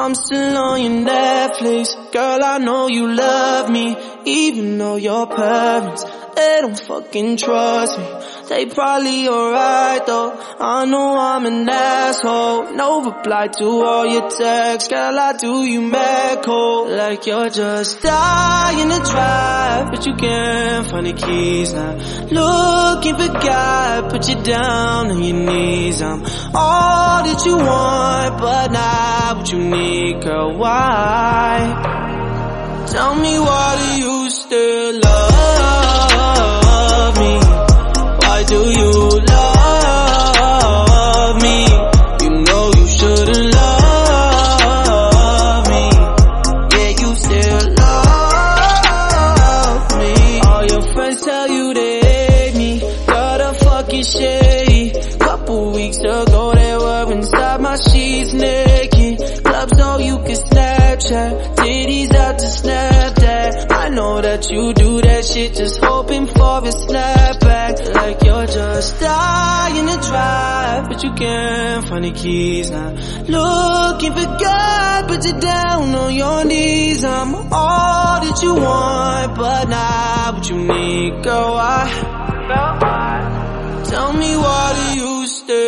I'm still on your Netflix. Girl, I know you love me, even though your parents, they don't fucking trust me. They probably alright though. I know I'm an asshole. No reply to all your texts. Girl, I do you mad cold. Like you're just dying to drive, but you can't find the keys now. Looking for God, put you down on your knees. I'm all that you want, but not what you need, girl. Why? Tell me why do you still love shady. Couple weeks ago they were inside my sheets naked. Clubs so you can Snapchat. Titties out to Snapchat. I know that you do that shit just hoping for a snapback. Like you're just dying to drive, but you can't find the keys now. Looking for God, but you're down on your knees. I'm all that you want, but not what you need, girl. I Tell